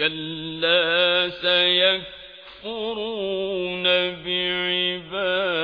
كلا سيكفرون بعبادتهم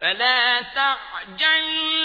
فلا تعجل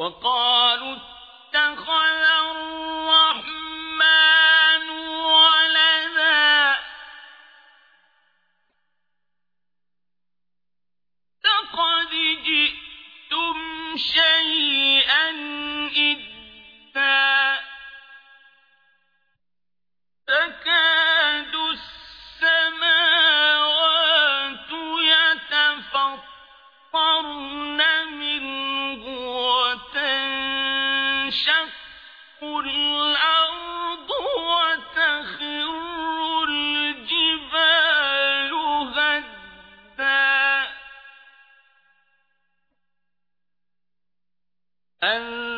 وقالوا اتخذ الرحمن ولدا. لقد جئتم شيئا إدا. أن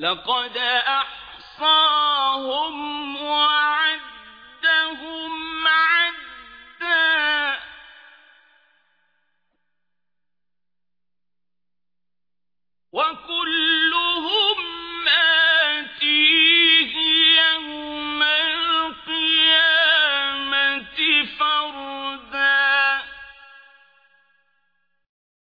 لقد أحصاهم